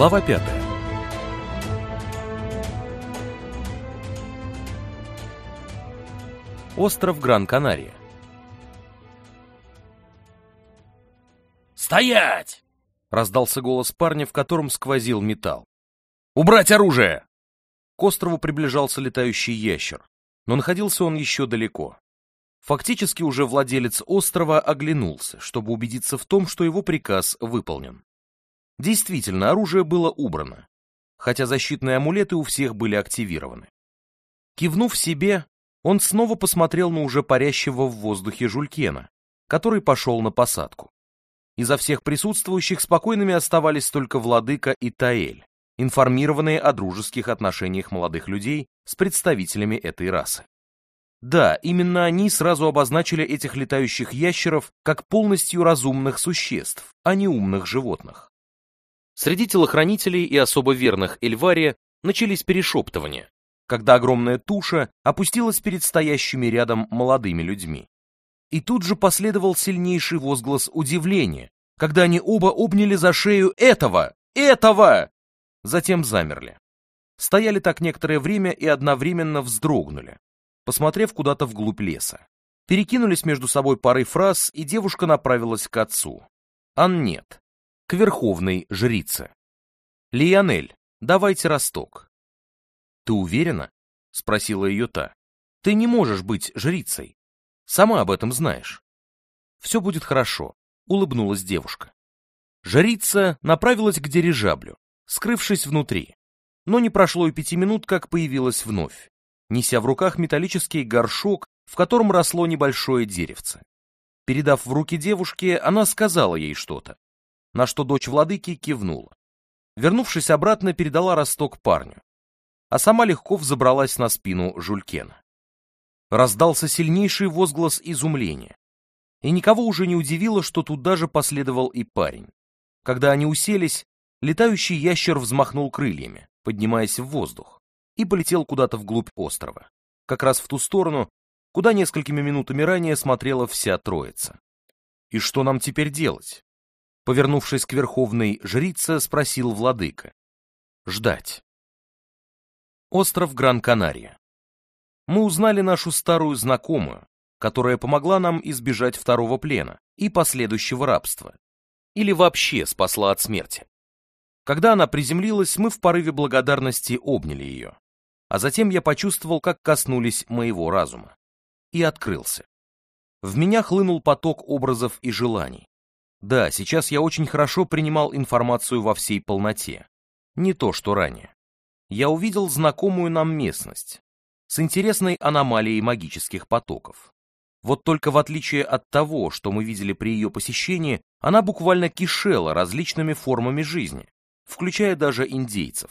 Глава 5 Остров Гран-Канария «Стоять!» — раздался голос парня, в котором сквозил металл. «Убрать оружие!» К острову приближался летающий ящер, но находился он еще далеко. Фактически уже владелец острова оглянулся, чтобы убедиться в том, что его приказ выполнен. Действительно, оружие было убрано, хотя защитные амулеты у всех были активированы. Кивнув себе, он снова посмотрел на уже парящего в воздухе жулькена, который пошел на посадку. Изо всех присутствующих спокойными оставались только Владыка и Таэль, информированные о дружеских отношениях молодых людей с представителями этой расы. Да, именно они сразу обозначили этих летающих ящеров как полностью разумных существ, а не умных животных. Среди телохранителей и особо верных Эльваре начались перешептывания, когда огромная туша опустилась перед стоящими рядом молодыми людьми. И тут же последовал сильнейший возглас удивления, когда они оба обняли за шею этого, этого! Затем замерли. Стояли так некоторое время и одновременно вздрогнули, посмотрев куда-то вглубь леса. Перекинулись между собой парой фраз, и девушка направилась к отцу. Ан нет к верховной жрице. «Лионель, давайте росток». «Ты уверена?» — спросила ее та. «Ты не можешь быть жрицей. Сама об этом знаешь». «Все будет хорошо», — улыбнулась девушка. Жрица направилась к дирижаблю, скрывшись внутри. Но не прошло и пяти минут, как появилась вновь, неся в руках металлический горшок, в котором росло небольшое деревце. Передав в руки девушке, она сказала ей что-то, на что дочь владыки кивнула. Вернувшись обратно, передала росток парню, а сама легко взобралась на спину Жулькена. Раздался сильнейший возглас изумления, и никого уже не удивило, что туда же последовал и парень. Когда они уселись, летающий ящер взмахнул крыльями, поднимаясь в воздух, и полетел куда-то вглубь острова, как раз в ту сторону, куда несколькими минутами ранее смотрела вся троица. «И что нам теперь делать?» повернувшись к верховной жрице, спросил владыка. Ждать. Остров Гран-Канария. Мы узнали нашу старую знакомую, которая помогла нам избежать второго плена и последующего рабства, или вообще спасла от смерти. Когда она приземлилась, мы в порыве благодарности обняли ее, а затем я почувствовал, как коснулись моего разума, и открылся. В меня хлынул поток образов и желаний, да, сейчас я очень хорошо принимал информацию во всей полноте. Не то, что ранее. Я увидел знакомую нам местность с интересной аномалией магических потоков. Вот только в отличие от того, что мы видели при ее посещении, она буквально кишела различными формами жизни, включая даже индейцев.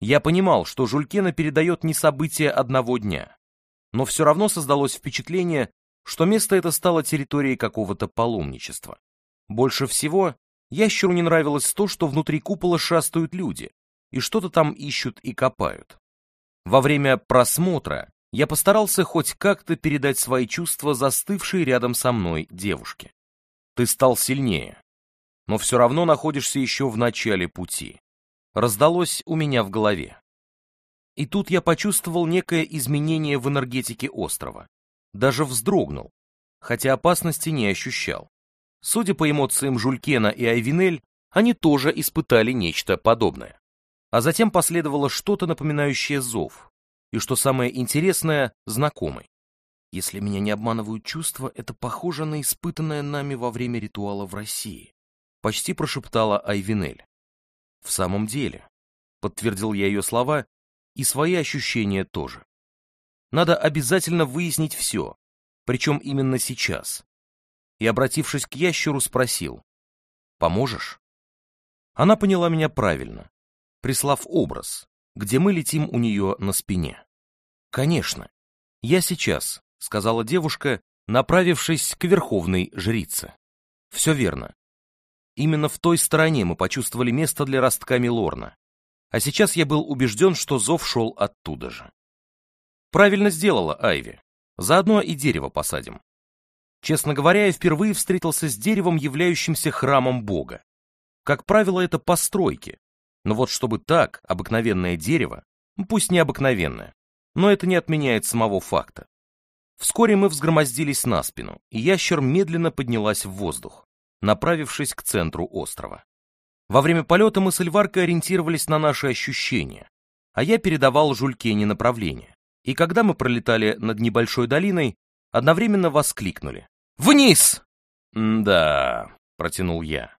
Я понимал, что Жулькена передает не события одного дня, но все равно создалось впечатление, что место это стало территорией какого-то паломничества. Больше всего ящеру не нравилось то, что внутри купола шастают люди и что-то там ищут и копают. Во время просмотра я постарался хоть как-то передать свои чувства застывшей рядом со мной девушке. Ты стал сильнее, но все равно находишься еще в начале пути. Раздалось у меня в голове. И тут я почувствовал некое изменение в энергетике острова. Даже вздрогнул, хотя опасности не ощущал. Судя по эмоциям Жулькена и Айвинель, они тоже испытали нечто подобное. А затем последовало что-то напоминающее зов, и, что самое интересное, знакомый. Если меня не обманывают чувства, это похоже на испытанное нами во время ритуала в России, почти прошептала Айвинель. В самом деле, подтвердил я ее слова, и свои ощущения тоже. Надо обязательно выяснить все, причем именно сейчас, и, обратившись к ящеру, спросил. «Поможешь?» Она поняла меня правильно, прислав образ, где мы летим у нее на спине. «Конечно. Я сейчас», — сказала девушка, направившись к верховной жрице. «Все верно. Именно в той стороне мы почувствовали место для ростка Милорна. А сейчас я был убежден, что зов шел оттуда же. Правильно сделала Айви. Заодно и дерево посадим. Честно говоря, я впервые встретился с деревом, являющимся храмом Бога. Как правило, это постройки. Но вот чтобы так, обыкновенное дерево, пусть необыкновенное, но это не отменяет самого факта. Вскоре мы взгромоздились на спину, и ящер медленно поднялась в воздух, направившись к центру острова. Во время полета мы с Эльваркой ориентировались на наши ощущения, а я передавал Жулькене направление. И когда мы пролетали над небольшой долиной, одновременно воскликнули. Вниз!» «Да», — протянул я.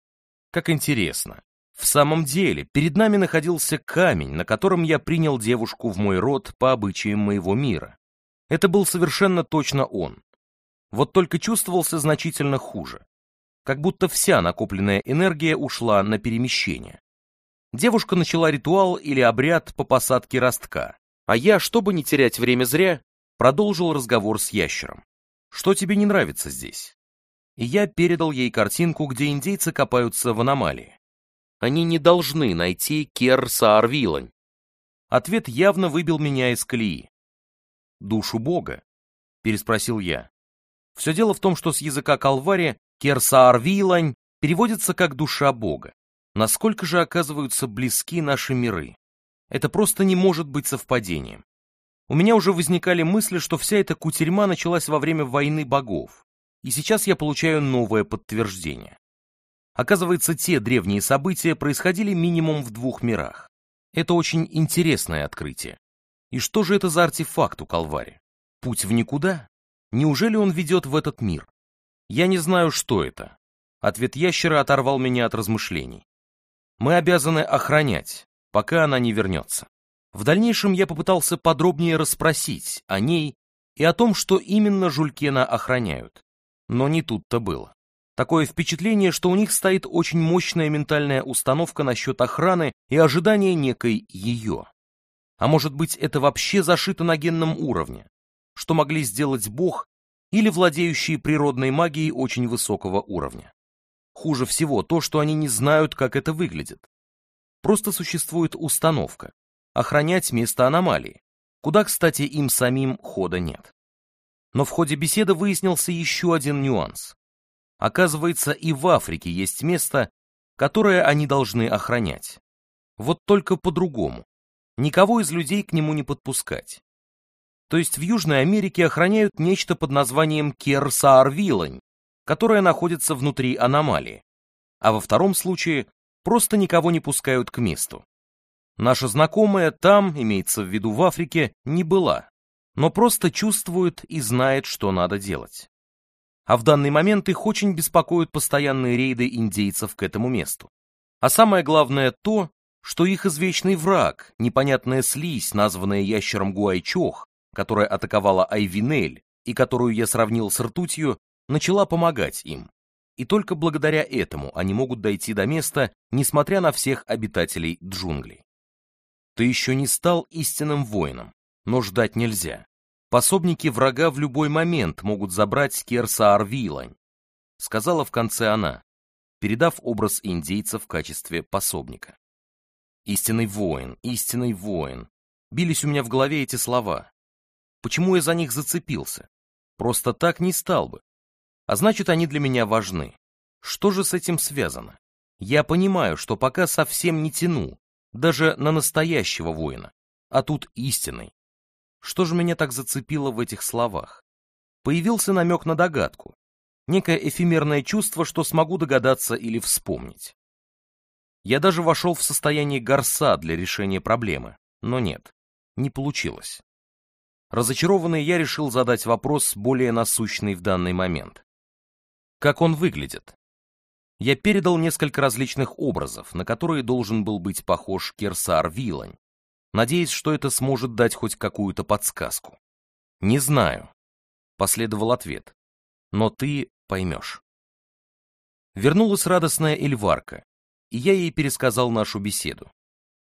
«Как интересно. В самом деле, перед нами находился камень, на котором я принял девушку в мой род по обычаям моего мира. Это был совершенно точно он. Вот только чувствовался значительно хуже. Как будто вся накопленная энергия ушла на перемещение. Девушка начала ритуал или обряд по посадке ростка, а я, чтобы не терять время зря, продолжил разговор с ящером. Что тебе не нравится здесь? И я передал ей картинку, где индейцы копаются в аномалии. Они не должны найти Кер Саарвилань. Ответ явно выбил меня из колеи. Душу Бога? Переспросил я. Все дело в том, что с языка Калвари Кер Саарвилань переводится как «душа Бога». Насколько же оказываются близки наши миры? Это просто не может быть совпадением. У меня уже возникали мысли, что вся эта кутерьма началась во время войны богов, и сейчас я получаю новое подтверждение. Оказывается, те древние события происходили минимум в двух мирах. Это очень интересное открытие. И что же это за артефакт у Калвари? Путь в никуда? Неужели он ведет в этот мир? Я не знаю, что это. Ответ ящера оторвал меня от размышлений. Мы обязаны охранять, пока она не вернется. В дальнейшем я попытался подробнее расспросить о ней и о том, что именно Жулькена охраняют. Но не тут-то было. Такое впечатление, что у них стоит очень мощная ментальная установка насчет охраны и ожидания некой ее. А может быть, это вообще зашито на генном уровне, что могли сделать Бог или владеющие природной магией очень высокого уровня. Хуже всего то, что они не знают, как это выглядит. Просто существует установка, охранять место аномалии, куда, кстати, им самим хода нет. Но в ходе беседы выяснился еще один нюанс. Оказывается, и в Африке есть место, которое они должны охранять. Вот только по-другому. Никого из людей к нему не подпускать. То есть в Южной Америке охраняют нечто под названием Керсаарвилань, которое находится внутри аномалии. А во втором случае просто никого не пускают к месту. Наша знакомая там, имеется в виду в Африке, не была, но просто чувствует и знает, что надо делать. А в данный момент их очень беспокоят постоянные рейды индейцев к этому месту. А самое главное то, что их извечный враг, непонятная слизь, названная ящером Гуайчох, которая атаковала Айвинель и которую я сравнил с ртутью, начала помогать им. И только благодаря этому они могут дойти до места, несмотря на всех обитателей джунглей. Ты еще не стал истинным воином, но ждать нельзя. Пособники врага в любой момент могут забрать Керса Арвилань, сказала в конце она, передав образ индейца в качестве пособника. Истинный воин, истинный воин. Бились у меня в голове эти слова. Почему я за них зацепился? Просто так не стал бы. А значит, они для меня важны. Что же с этим связано? Я понимаю, что пока совсем не тяну, даже на настоящего воина, а тут истинный. Что же меня так зацепило в этих словах? Появился намек на догадку, некое эфемерное чувство, что смогу догадаться или вспомнить. Я даже вошел в состояние горса для решения проблемы, но нет, не получилось. Разочарованный я решил задать вопрос более насущный в данный момент. Как он выглядит? Я передал несколько различных образов, на которые должен был быть похож Керсар Вилань, надеясь, что это сможет дать хоть какую-то подсказку. «Не знаю», — последовал ответ, — «но ты поймешь». Вернулась радостная Эльварка, и я ей пересказал нашу беседу.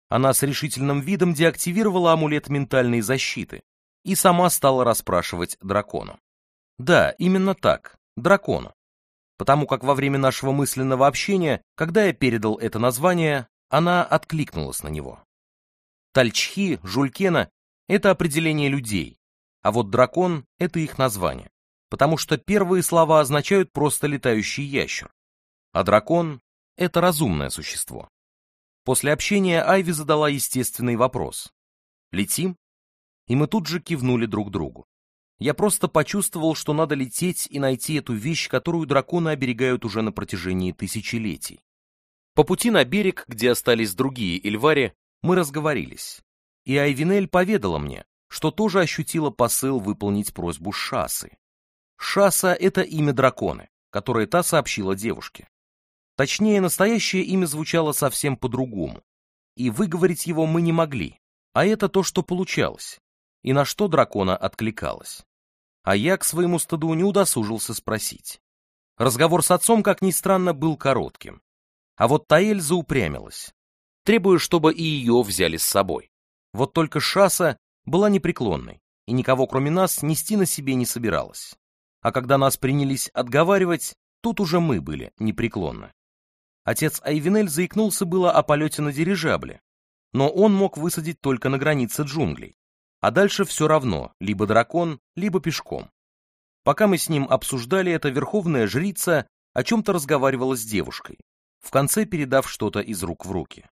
Она с решительным видом деактивировала амулет ментальной защиты и сама стала расспрашивать дракону. Да, именно так, дракону потому как во время нашего мысленного общения, когда я передал это название, она откликнулась на него. Тальчхи, Жулькена – это определение людей, а вот дракон – это их название, потому что первые слова означают просто летающий ящер, а дракон – это разумное существо. После общения Айви задала естественный вопрос. «Летим?» И мы тут же кивнули друг другу. Я просто почувствовал, что надо лететь и найти эту вещь, которую драконы оберегают уже на протяжении тысячелетий. По пути на берег, где остались другие Эльвари, мы разговорились. И Айвинель поведала мне, что тоже ощутила посыл выполнить просьбу Шасы. Шаса — это имя драконы, которое та сообщила девушке. Точнее, настоящее имя звучало совсем по-другому. И выговорить его мы не могли, а это то, что получалось и на что дракона откликалась. А я к своему стыду не удосужился спросить. Разговор с отцом, как ни странно, был коротким. А вот Таэль заупрямилась, требуя, чтобы и ее взяли с собой. Вот только Шаса была непреклонной, и никого кроме нас нести на себе не собиралась. А когда нас принялись отговаривать, тут уже мы были непреклонны. Отец Айвенель заикнулся было о полете на дирижабле, но он мог высадить только на границе джунглей. А дальше все равно, либо дракон, либо пешком. Пока мы с ним обсуждали это, верховная жрица о чем-то разговаривала с девушкой, в конце передав что-то из рук в руки.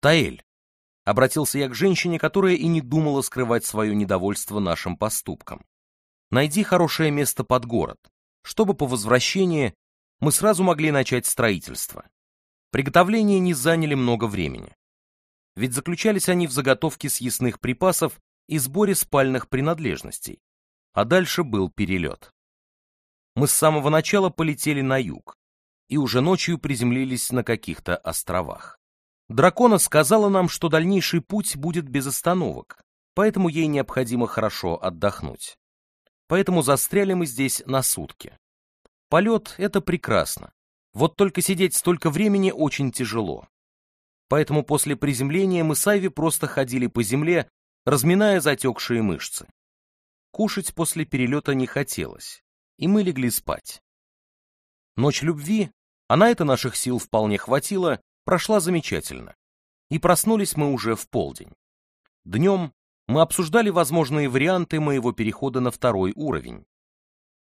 «Таэль», — обратился я к женщине, которая и не думала скрывать свое недовольство нашим поступкам. «Найди хорошее место под город, чтобы по возвращении мы сразу могли начать строительство. Приготовления не заняли много времени. Ведь заключались они в заготовке съестных припасов и сборе спальных принадлежностей. А дальше был перелет. Мы с самого начала полетели на юг и уже ночью приземлились на каких-то островах. Дракона сказала нам, что дальнейший путь будет без остановок, поэтому ей необходимо хорошо отдохнуть. Поэтому застряли мы здесь на сутки. Полет — это прекрасно, вот только сидеть столько времени очень тяжело. Поэтому после приземления мы с Айви просто ходили по земле, разминая затекшие мышцы. Кушать после перелета не хотелось, и мы легли спать. Ночь любви, а на это наших сил вполне хватило, прошла замечательно. И проснулись мы уже в полдень. Днем мы обсуждали возможные варианты моего перехода на второй уровень.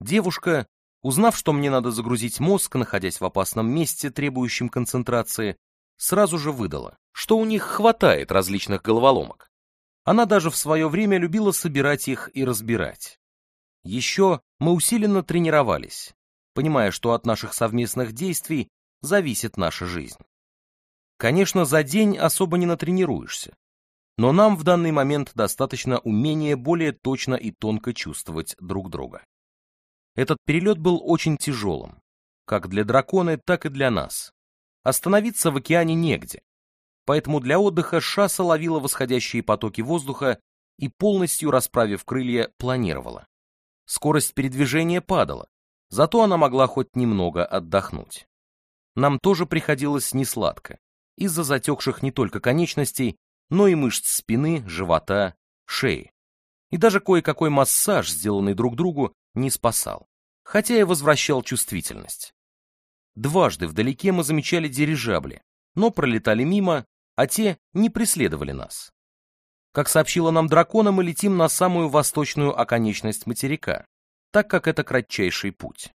Девушка, узнав, что мне надо загрузить мозг, находясь в опасном месте, требующем концентрации, сразу же выдала, что у них хватает различных головоломок. Она даже в свое время любила собирать их и разбирать. Еще мы усиленно тренировались, понимая, что от наших совместных действий зависит наша жизнь. Конечно, за день особо не натренируешься, но нам в данный момент достаточно умения более точно и тонко чувствовать друг друга. Этот перелет был очень тяжелым, как для дракона, так и для нас. Остановиться в океане негде, поэтому для отдыха шасса ловила восходящие потоки воздуха и, полностью расправив крылья, планировала. Скорость передвижения падала, зато она могла хоть немного отдохнуть. Нам тоже приходилось несладко, из-за затекших не только конечностей, но и мышц спины, живота, шеи. И даже кое-какой массаж, сделанный друг другу, не спасал, хотя и возвращал чувствительность. Дважды вдалеке мы замечали дирижабли, но пролетали мимо, а те не преследовали нас. Как сообщила нам дракона, мы летим на самую восточную оконечность материка, так как это кратчайший путь.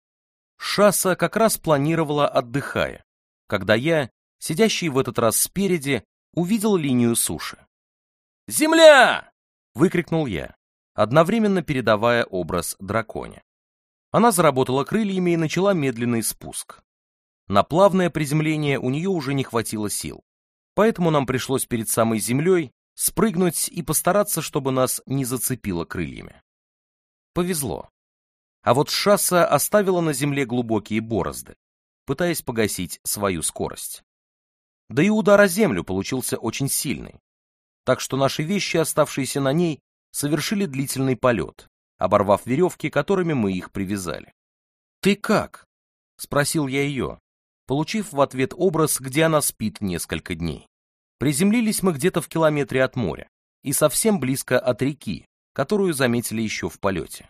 Шасса как раз планировала отдыхая, когда я, сидящий в этот раз спереди, увидел линию суши. «Земля!» — выкрикнул я, одновременно передавая образ драконе. Она заработала крыльями и начала медленный спуск. На плавное приземление у нее уже не хватило сил. Поэтому нам пришлось перед самой землей спрыгнуть и постараться, чтобы нас не зацепило крыльями. Повезло. А вот шасса оставила на земле глубокие борозды, пытаясь погасить свою скорость. Да и удар о землю получился очень сильный. Так что наши вещи, оставшиеся на ней, совершили длительный полет, оборвав веревки, которыми мы их привязали. «Ты как?» — спросил я ее, получив в ответ образ, где она спит несколько дней. Приземлились мы где-то в километре от моря и совсем близко от реки, которую заметили еще в полете.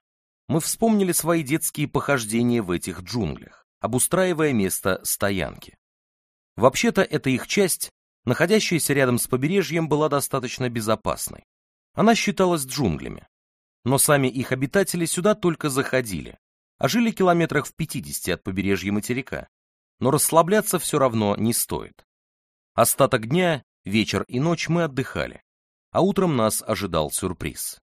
Мы вспомнили свои детские похождения в этих джунглях, обустраивая место стоянки. Вообще-то эта их часть, находящаяся рядом с побережьем, была достаточно безопасной. Она считалась джунглями. Но сами их обитатели сюда только заходили, а жили километрах в 50 от побережья материка, но расслабляться все равно не стоит. Остаток дня, вечер и ночь мы отдыхали, а утром нас ожидал сюрприз.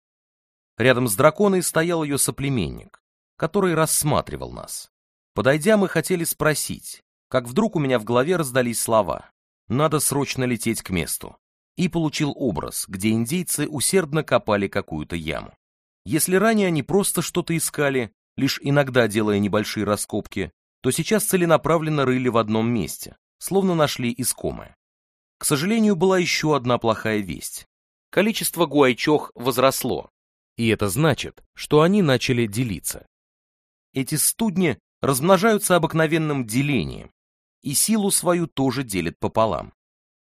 Рядом с драконой стоял ее соплеменник, который рассматривал нас. Подойдя, мы хотели спросить, как вдруг у меня в голове раздались слова «надо срочно лететь к месту», и получил образ, где индейцы усердно копали какую-то яму. Если ранее они просто что-то искали, лишь иногда делая небольшие раскопки, то сейчас целенаправленно рыли в одном месте, словно нашли искомое. К сожалению, была еще одна плохая весть. Количество гуайчох возросло, и это значит, что они начали делиться. Эти студни размножаются обыкновенным делением, и силу свою тоже делят пополам.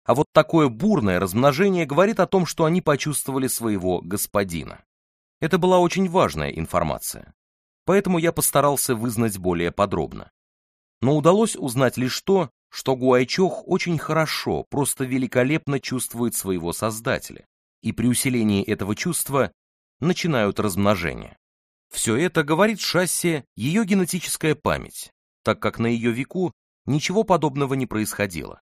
А вот такое бурное размножение говорит о том, что они почувствовали своего господина. Это была очень важная информация, поэтому я постарался вызнать более подробно но удалось узнать лишь то, что Гуайчох очень хорошо, просто великолепно чувствует своего создателя, и при усилении этого чувства начинают размножение. Все это, говорит Шассе ее генетическая память, так как на ее веку ничего подобного не происходило.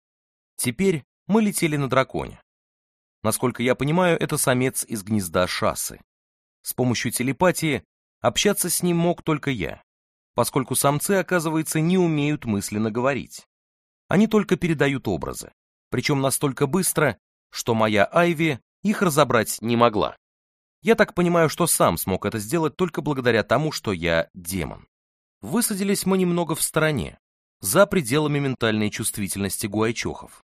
Теперь мы летели на драконе. Насколько я понимаю, это самец из гнезда Шассы. С помощью телепатии общаться с ним мог только я поскольку самцы, оказывается, не умеют мысленно говорить. Они только передают образы, причем настолько быстро, что моя Айви их разобрать не могла. Я так понимаю, что сам смог это сделать только благодаря тому, что я демон. Высадились мы немного в стороне, за пределами ментальной чувствительности гуайчохов.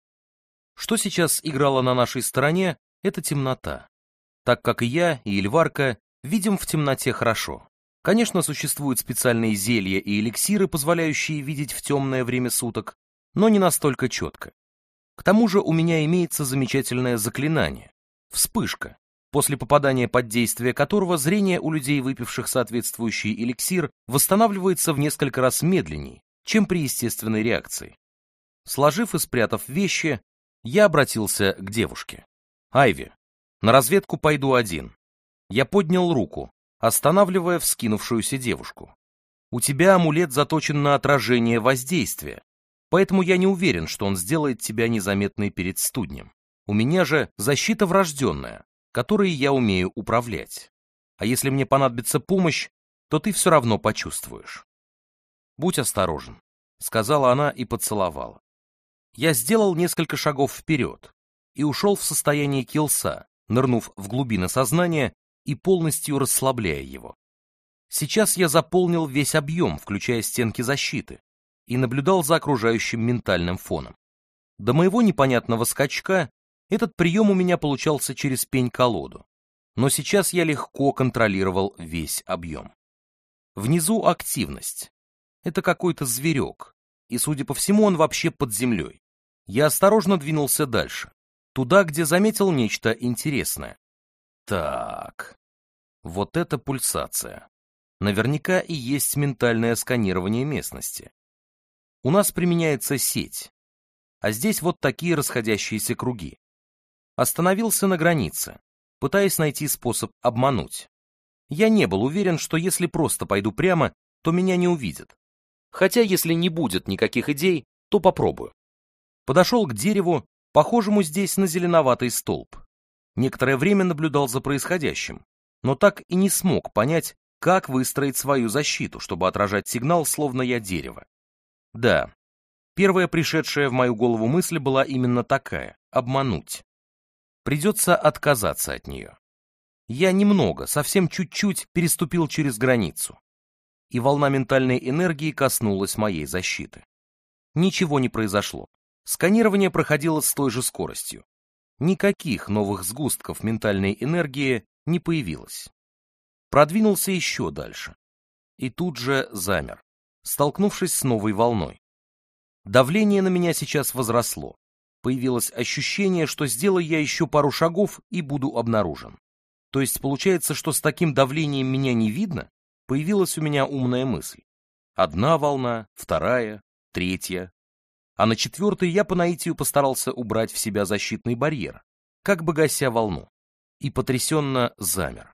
Что сейчас играло на нашей стороне, это темнота, так как и я, и Эльварка видим в темноте хорошо. Конечно, существуют специальные зелья и эликсиры, позволяющие видеть в темное время суток, но не настолько четко. К тому же у меня имеется замечательное заклинание — вспышка, после попадания под действие которого зрение у людей, выпивших соответствующий эликсир, восстанавливается в несколько раз медленнее, чем при естественной реакции. Сложив и спрятав вещи, я обратился к девушке. «Айви, на разведку пойду один». Я поднял руку, останавливая вскинувшуюся девушку. «У тебя амулет заточен на отражение воздействия, поэтому я не уверен, что он сделает тебя незаметной перед студнем. У меня же защита врожденная, которой я умею управлять. А если мне понадобится помощь, то ты все равно почувствуешь». «Будь осторожен», — сказала она и поцеловала. Я сделал несколько шагов вперед и ушел в состояние килса, нырнув в глубины сознания и полностью расслабляя его. Сейчас я заполнил весь объем, включая стенки защиты, и наблюдал за окружающим ментальным фоном. До моего непонятного скачка этот прием у меня получался через пень-колоду, но сейчас я легко контролировал весь объем. Внизу активность. Это какой-то зверек, и, судя по всему, он вообще под землей. Я осторожно двинулся дальше, туда, где заметил нечто интересное. Так. Вот это пульсация. Наверняка и есть ментальное сканирование местности. У нас применяется сеть. А здесь вот такие расходящиеся круги. Остановился на границе, пытаясь найти способ обмануть. Я не был уверен, что если просто пойду прямо, то меня не увидят. Хотя если не будет никаких идей, то попробую. Подошел к дереву, похожему здесь на зеленоватый столб некоторое время наблюдал за происходящим, но так и не смог понять, как выстроить свою защиту, чтобы отражать сигнал, словно я дерево. Да, первая пришедшая в мою голову мысль была именно такая — обмануть. Придется отказаться от нее. Я немного, совсем чуть-чуть переступил через границу, и волна ментальной энергии коснулась моей защиты. Ничего не произошло. Сканирование проходило с той же скоростью никаких новых сгустков ментальной энергии не появилось. Продвинулся еще дальше. И тут же замер, столкнувшись с новой волной. Давление на меня сейчас возросло. Появилось ощущение, что сделаю я еще пару шагов и буду обнаружен. То есть получается, что с таким давлением меня не видно? Появилась у меня умная мысль. Одна волна, вторая, третья, а на четвертый я по наитию постарался убрать в себя защитный барьер, как бы гася волну, и потрясенно замер.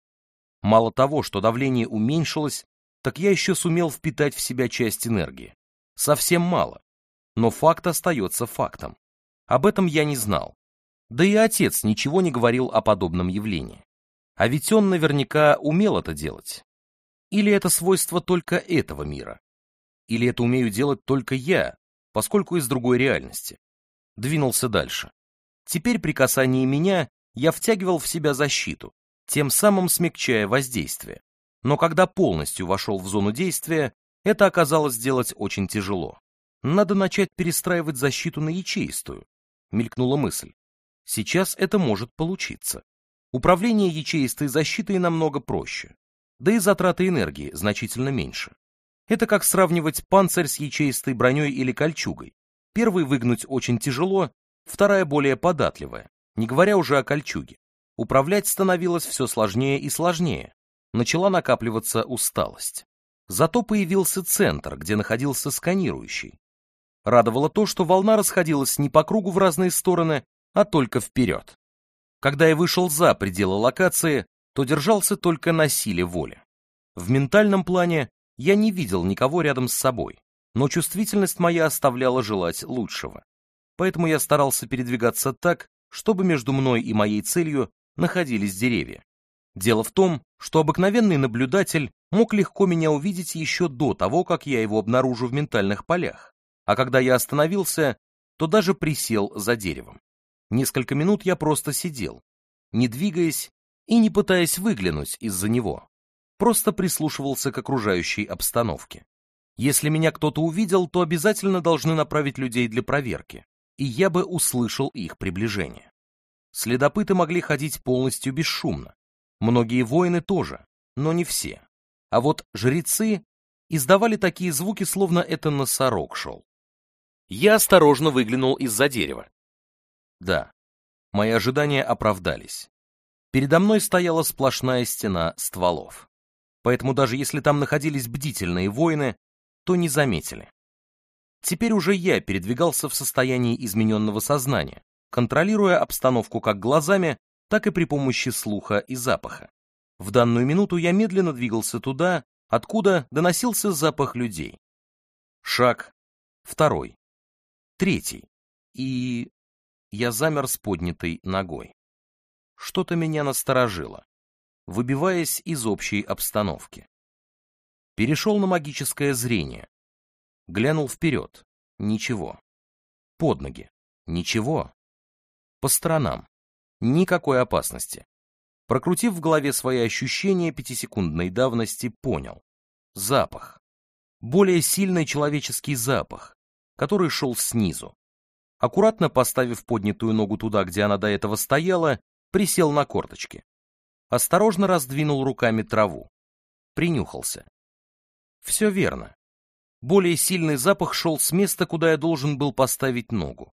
Мало того, что давление уменьшилось, так я еще сумел впитать в себя часть энергии. Совсем мало, но факт остается фактом. Об этом я не знал. Да и отец ничего не говорил о подобном явлении. А ведь он наверняка умел это делать. Или это свойство только этого мира? Или это умею делать только я, поскольку из другой реальности. Двинулся дальше. Теперь при касании меня я втягивал в себя защиту, тем самым смягчая воздействие. Но когда полностью вошел в зону действия, это оказалось сделать очень тяжело. Надо начать перестраивать защиту на ячеистую, мелькнула мысль. Сейчас это может получиться. Управление ячеистой защитой намного проще, да и затраты энергии значительно меньше. Это как сравнивать панцирь с ячеистой броней или кольчугой. Первый выгнуть очень тяжело, вторая более податливая, не говоря уже о кольчуге. Управлять становилось все сложнее и сложнее. Начала накапливаться усталость. Зато появился центр, где находился сканирующий. Радовало то, что волна расходилась не по кругу в разные стороны, а только вперед. Когда я вышел за пределы локации, то держался только на силе воли. В ментальном плане я не видел никого рядом с собой, но чувствительность моя оставляла желать лучшего. Поэтому я старался передвигаться так, чтобы между мной и моей целью находились деревья. Дело в том, что обыкновенный наблюдатель мог легко меня увидеть еще до того, как я его обнаружу в ментальных полях, а когда я остановился, то даже присел за деревом. Несколько минут я просто сидел, не двигаясь и не пытаясь выглянуть из-за него просто прислушивался к окружающей обстановке. Если меня кто-то увидел, то обязательно должны направить людей для проверки, и я бы услышал их приближение. Следопыты могли ходить полностью бесшумно. Многие воины тоже, но не все. А вот жрецы издавали такие звуки, словно это носорог шел. Я осторожно выглянул из-за дерева. Да, мои ожидания оправдались. Передо мной стояла сплошная стена стволов поэтому даже если там находились бдительные воины, то не заметили. Теперь уже я передвигался в состоянии измененного сознания, контролируя обстановку как глазами, так и при помощи слуха и запаха. В данную минуту я медленно двигался туда, откуда доносился запах людей. Шаг, второй, третий, и я замер с поднятой ногой. Что-то меня насторожило выбиваясь из общей обстановки. Перешел на магическое зрение. Глянул вперед. Ничего. Под ноги. Ничего. По сторонам. Никакой опасности. Прокрутив в голове свои ощущения пятисекундной давности, понял. Запах. Более сильный человеческий запах, который шел снизу. Аккуратно поставив поднятую ногу туда, где она до этого стояла, присел на корточки осторожно раздвинул руками траву. Принюхался. Все верно. Более сильный запах шел с места, куда я должен был поставить ногу.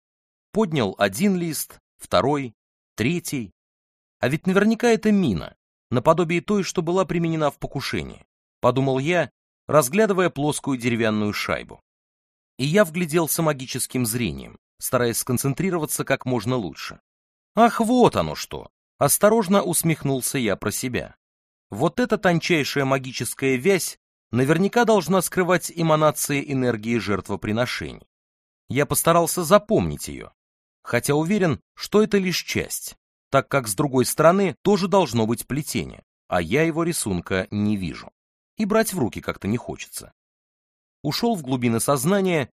Поднял один лист, второй, третий. А ведь наверняка это мина, наподобие той, что была применена в покушении, подумал я, разглядывая плоскую деревянную шайбу. И я вгляделся магическим зрением, стараясь сконцентрироваться как можно лучше. Ах, вот оно что! Осторожно усмехнулся я про себя. Вот эта тончайшая магическая вязь наверняка должна скрывать эманации энергии жертвоприношений. Я постарался запомнить ее, хотя уверен, что это лишь часть, так как с другой стороны тоже должно быть плетение, а я его рисунка не вижу. И брать в руки как-то не хочется. Ушел в глубины сознания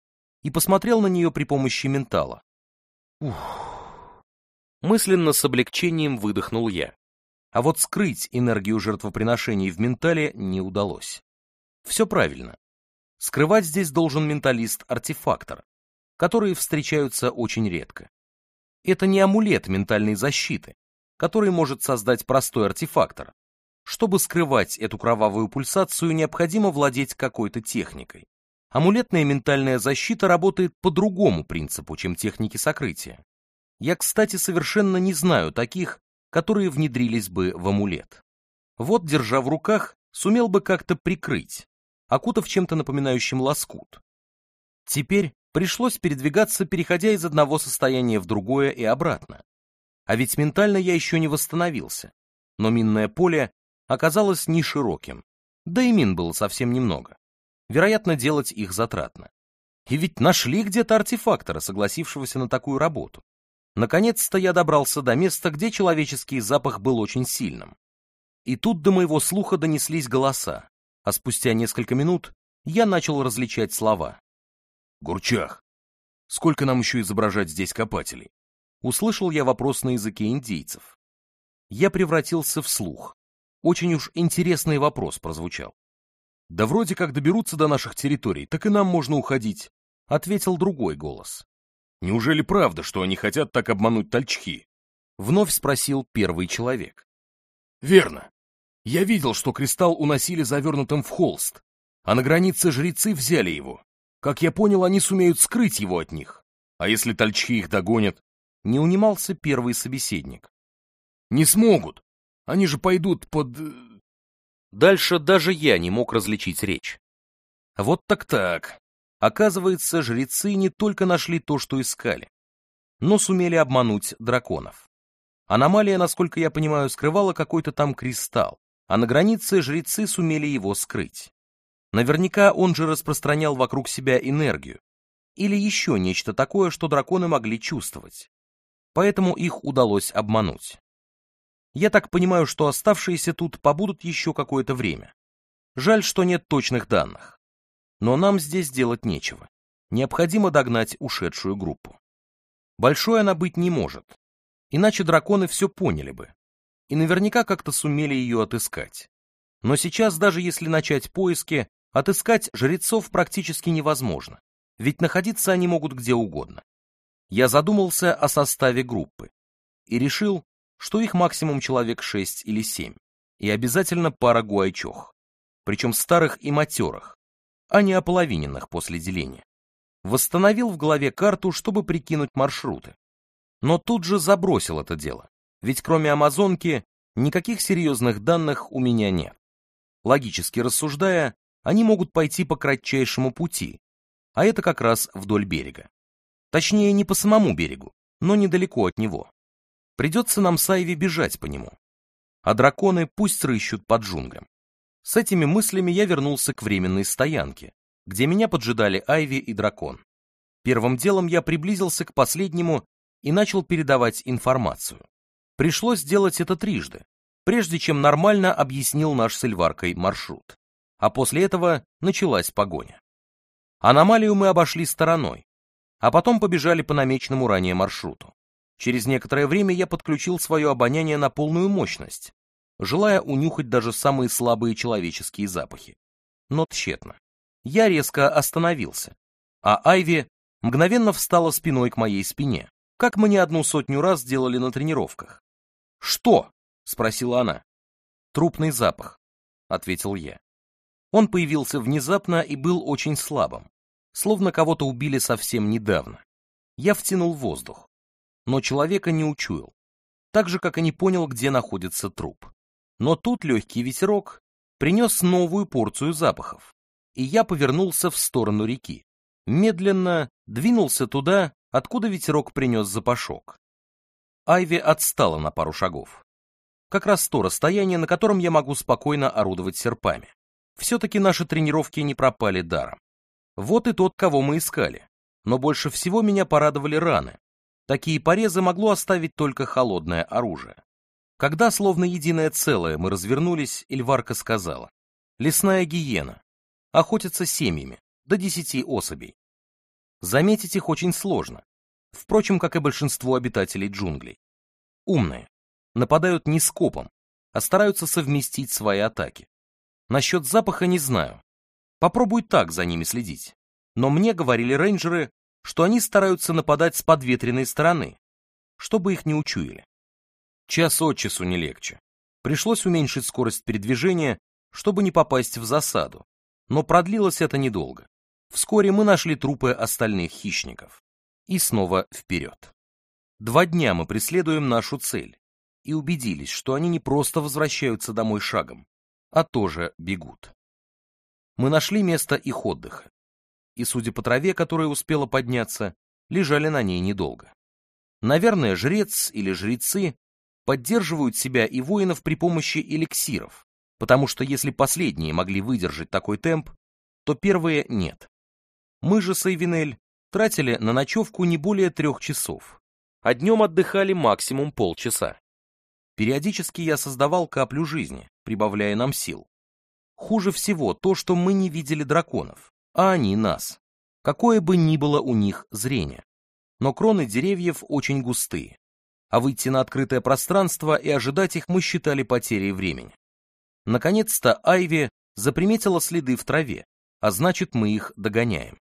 и посмотрел на нее при помощи ментала. Ух, Мысленно с облегчением выдохнул я. А вот скрыть энергию жертвоприношений в ментале не удалось. Все правильно. Скрывать здесь должен менталист-артефактор, которые встречаются очень редко. Это не амулет ментальной защиты, который может создать простой артефактор. Чтобы скрывать эту кровавую пульсацию, необходимо владеть какой-то техникой. Амулетная ментальная защита работает по другому принципу, чем техники сокрытия. Я, кстати, совершенно не знаю таких, которые внедрились бы в амулет. Вот, держа в руках, сумел бы как-то прикрыть, окутав чем-то напоминающим лоскут. Теперь пришлось передвигаться, переходя из одного состояния в другое и обратно. А ведь ментально я еще не восстановился, но минное поле оказалось не широким, да и мин было совсем немного. Вероятно, делать их затратно. И ведь нашли где-то артефактора, согласившегося на такую работу. Наконец-то я добрался до места, где человеческий запах был очень сильным. И тут до моего слуха донеслись голоса, а спустя несколько минут я начал различать слова. «Гурчах! Сколько нам еще изображать здесь копателей?» Услышал я вопрос на языке индейцев. Я превратился в слух. Очень уж интересный вопрос прозвучал. «Да вроде как доберутся до наших территорий, так и нам можно уходить», — ответил другой голос. Неужели правда, что они хотят так обмануть тальчхи? Вновь спросил первый человек. Верно. Я видел, что кристалл уносили завернутым в холст, а на границе жрецы взяли его. Как я понял, они сумеют скрыть его от них. А если тальчхи их догонят? Не унимался первый собеседник. Не смогут. Они же пойдут под... Э, Дальше даже я не мог различить речь. Вот так-так. Оказывается, жрецы не только нашли то, что искали, но сумели обмануть драконов. Аномалия, насколько я понимаю, скрывала какой-то там кристалл, а на границе жрецы сумели его скрыть. Наверняка он же распространял вокруг себя энергию, или еще нечто такое, что драконы могли чувствовать. Поэтому их удалось обмануть. Я так понимаю, что оставшиеся тут побудут еще какое-то время. Жаль, что нет точных данных. Но нам здесь делать нечего. Необходимо догнать ушедшую группу. Большой она быть не может, иначе драконы все поняли бы и наверняка как-то сумели ее отыскать. Но сейчас, даже если начать поиски, отыскать жрецов практически невозможно, ведь находиться они могут где угодно. Я задумался о составе группы и решил, что их максимум человек шесть или семь, и обязательно пара гуайчох, причем старых и матерых, а не ополовиненных после деления. Восстановил в голове карту, чтобы прикинуть маршруты. Но тут же забросил это дело, ведь кроме Амазонки никаких серьезных данных у меня нет. Логически рассуждая, они могут пойти по кратчайшему пути, а это как раз вдоль берега. Точнее, не по самому берегу, но недалеко от него. Придется нам Сайве бежать по нему. А драконы пусть рыщут под джунглям. С этими мыслями я вернулся к временной стоянке, где меня поджидали Айви и Дракон. Первым делом я приблизился к последнему и начал передавать информацию. Пришлось сделать это трижды, прежде чем нормально объяснил наш с Эльваркой маршрут. А после этого началась погоня. Аномалию мы обошли стороной, а потом побежали по намеченному ранее маршруту. Через некоторое время я подключил свое обоняние на полную мощность, желая унюхать даже самые слабые человеческие запахи. Но тщетно. Я резко остановился, а Айви мгновенно встала спиной к моей спине, как мы не одну сотню раз делали на тренировках. «Что?» — спросила она. «Трупный запах», — ответил я. Он появился внезапно и был очень слабым, словно кого-то убили совсем недавно. Я втянул воздух, но человека не учуял, так же, как и не понял, где находится труп. Но тут легкий ветерок принес новую порцию запахов, и я повернулся в сторону реки. Медленно двинулся туда, откуда ветерок принес запашок. Айви отстала на пару шагов. Как раз то расстояние, на котором я могу спокойно орудовать серпами. Все-таки наши тренировки не пропали даром. Вот и тот, кого мы искали. Но больше всего меня порадовали раны. Такие порезы могло оставить только холодное оружие. Когда, словно единое целое, мы развернулись, Эльварка сказала. Лесная гиена. Охотятся семьями, до десяти особей. Заметить их очень сложно. Впрочем, как и большинство обитателей джунглей. Умные. Нападают не скопом, а стараются совместить свои атаки. Насчет запаха не знаю. Попробуй так за ними следить. Но мне говорили рейнджеры, что они стараются нападать с подветренной стороны, чтобы их не учуяли. Час от часу не легче. Пришлось уменьшить скорость передвижения, чтобы не попасть в засаду. Но продлилось это недолго. Вскоре мы нашли трупы остальных хищников. И снова вперед. Два дня мы преследуем нашу цель и убедились, что они не просто возвращаются домой шагом, а тоже бегут. Мы нашли место их отдыха. И, судя по траве, которая успела подняться, лежали на ней недолго. Наверное, жрец или жрецы поддерживают себя и воинов при помощи эликсиров, потому что если последние могли выдержать такой темп, то первые нет. Мы же с Эйвенель тратили на ночевку не более трех часов, а днем отдыхали максимум полчаса. Периодически я создавал каплю жизни, прибавляя нам сил. Хуже всего то, что мы не видели драконов, а они нас. Какое бы ни было у них зрение. Но кроны деревьев очень густые, а выйти на открытое пространство и ожидать их мы считали потерей времени. Наконец-то Айви заприметила следы в траве, а значит мы их догоняем.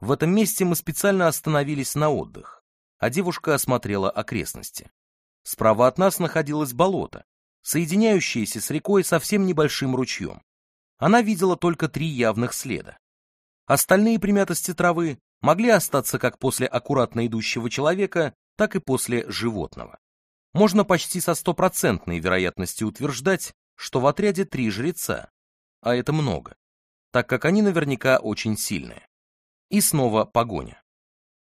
В этом месте мы специально остановились на отдых, а девушка осмотрела окрестности. Справа от нас находилось болото, соединяющееся с рекой совсем небольшим ручьем. Она видела только три явных следа. Остальные примятости травы могли остаться как после аккуратно идущего человека, так и после животного. Можно почти со стопроцентной вероятностью утверждать, что в отряде три жреца, а это много, так как они наверняка очень сильные. И снова погоня.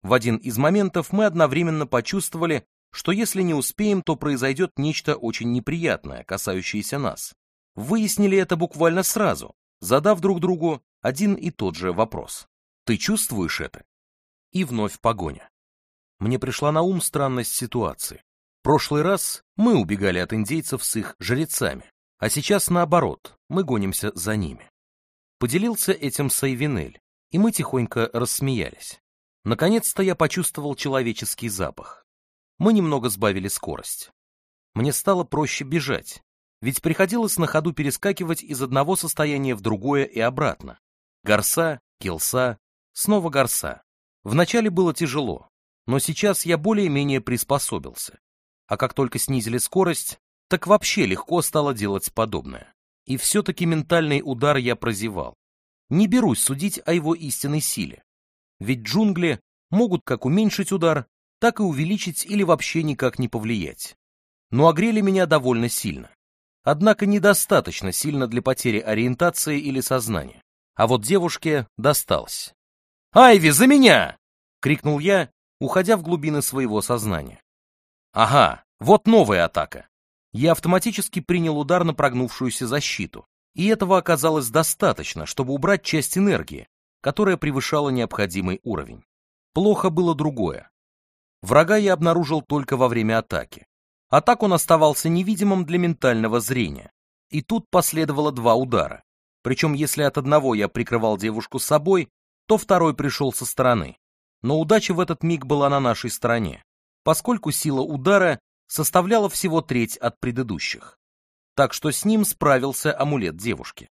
В один из моментов мы одновременно почувствовали, что если не успеем, то произойдет нечто очень неприятное, касающееся нас. Выяснили это буквально сразу, задав друг другу один и тот же вопрос. «Ты чувствуешь это?» И вновь погоня мне пришла на ум странность ситуации. Прошлый раз мы убегали от индейцев с их жрецами, а сейчас наоборот, мы гонимся за ними. Поделился этим Сайвинель, и мы тихонько рассмеялись. Наконец-то я почувствовал человеческий запах. Мы немного сбавили скорость. Мне стало проще бежать, ведь приходилось на ходу перескакивать из одного состояния в другое и обратно. Горса, келса, снова горса. Вначале было тяжело, но сейчас я более-менее приспособился. А как только снизили скорость, так вообще легко стало делать подобное. И все-таки ментальный удар я прозевал. Не берусь судить о его истинной силе. Ведь джунгли могут как уменьшить удар, так и увеличить или вообще никак не повлиять. Но огрели меня довольно сильно. Однако недостаточно сильно для потери ориентации или сознания. А вот девушке досталось. «Айви, за меня!» — крикнул я уходя в глубины своего сознания. Ага, вот новая атака. Я автоматически принял удар на прогнувшуюся защиту, и этого оказалось достаточно, чтобы убрать часть энергии, которая превышала необходимый уровень. Плохо было другое. Врага я обнаружил только во время атаки. А так он оставался невидимым для ментального зрения. И тут последовало два удара. Причем если от одного я прикрывал девушку собой, то второй пришел со стороны но удача в этот миг была на нашей стороне, поскольку сила удара составляла всего треть от предыдущих. Так что с ним справился амулет девушки.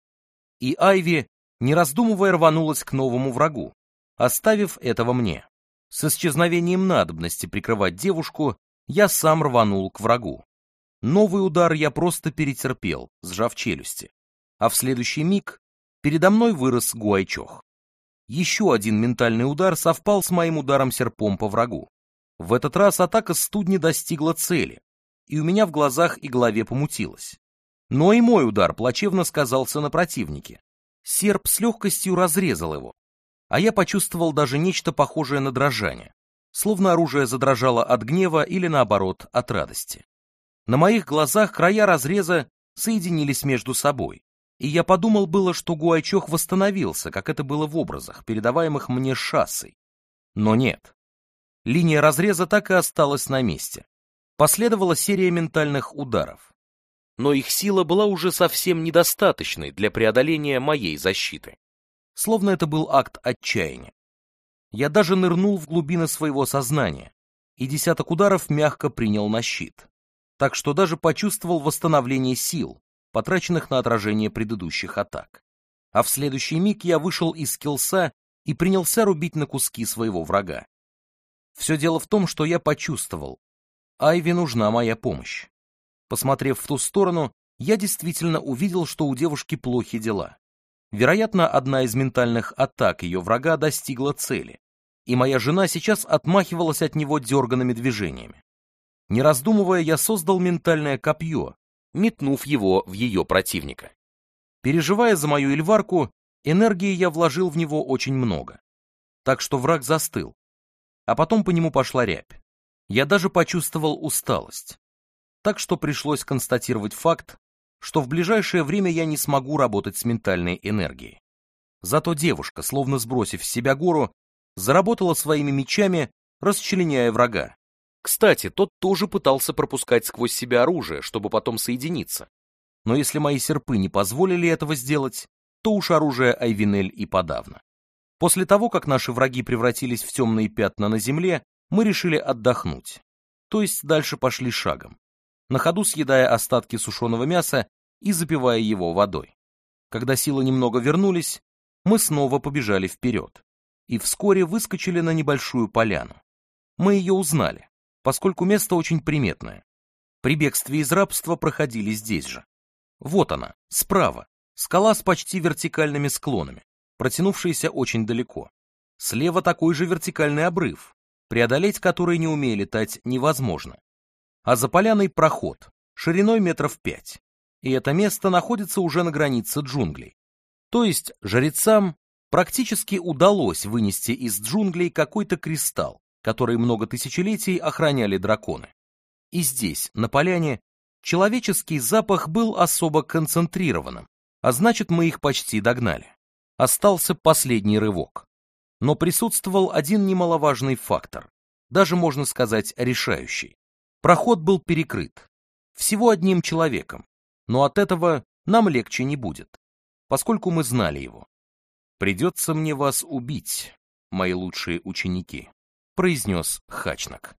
И Айви, не раздумывая, рванулась к новому врагу, оставив этого мне. С исчезновением надобности прикрывать девушку, я сам рванул к врагу. Новый удар я просто перетерпел, сжав челюсти. А в следующий миг передо мной вырос Гуайчох. Еще один ментальный удар совпал с моим ударом серпом по врагу. В этот раз атака студни достигла цели, и у меня в глазах и голове помутилось. Но и мой удар плачевно сказался на противнике. Серп с легкостью разрезал его, а я почувствовал даже нечто похожее на дрожание, словно оружие задрожало от гнева или, наоборот, от радости. На моих глазах края разреза соединились между собой, и я подумал было, что Гуайчох восстановился, как это было в образах, передаваемых мне шассой. Но нет. Линия разреза так и осталась на месте. Последовала серия ментальных ударов. Но их сила была уже совсем недостаточной для преодоления моей защиты. Словно это был акт отчаяния. Я даже нырнул в глубины своего сознания, и десяток ударов мягко принял на щит. Так что даже почувствовал восстановление сил, потраченных на отражение предыдущих атак. А в следующий миг я вышел из скиллса и принялся рубить на куски своего врага. Все дело в том, что я почувствовал. Айве нужна моя помощь. Посмотрев в ту сторону, я действительно увидел, что у девушки плохи дела. Вероятно, одна из ментальных атак ее врага достигла цели, и моя жена сейчас отмахивалась от него дерганными движениями. Не раздумывая, я создал ментальное копье, метнув его в ее противника. Переживая за мою эльварку, энергии я вложил в него очень много. Так что враг застыл. А потом по нему пошла рябь. Я даже почувствовал усталость. Так что пришлось констатировать факт, что в ближайшее время я не смогу работать с ментальной энергией. Зато девушка, словно сбросив с себя гору, заработала своими мечами, расчленяя врага, кстати, тот тоже пытался пропускать сквозь себя оружие, чтобы потом соединиться. Но если мои серпы не позволили этого сделать, то уж оружие Айвинель и подавно. После того, как наши враги превратились в темные пятна на земле, мы решили отдохнуть. То есть дальше пошли шагом, на ходу съедая остатки сушеного мяса и запивая его водой. Когда силы немного вернулись, мы снова побежали вперед и вскоре выскочили на небольшую поляну. Мы ее узнали поскольку место очень приметное. При бегстве из рабства проходили здесь же. Вот она, справа, скала с почти вертикальными склонами, протянувшаяся очень далеко. Слева такой же вертикальный обрыв, преодолеть который не умели тать невозможно. А за поляной проход, шириной метров пять. И это место находится уже на границе джунглей. То есть жрецам практически удалось вынести из джунглей какой-то кристалл, которые много тысячелетий охраняли драконы. И здесь, на поляне, человеческий запах был особо концентрированным, а значит мы их почти догнали. Остался последний рывок. Но присутствовал один немаловажный фактор, даже можно сказать решающий. Проход был перекрыт. Всего одним человеком, но от этого нам легче не будет, поскольку мы знали его. Придется мне вас убить, мои лучшие ученики произнес Хачнак.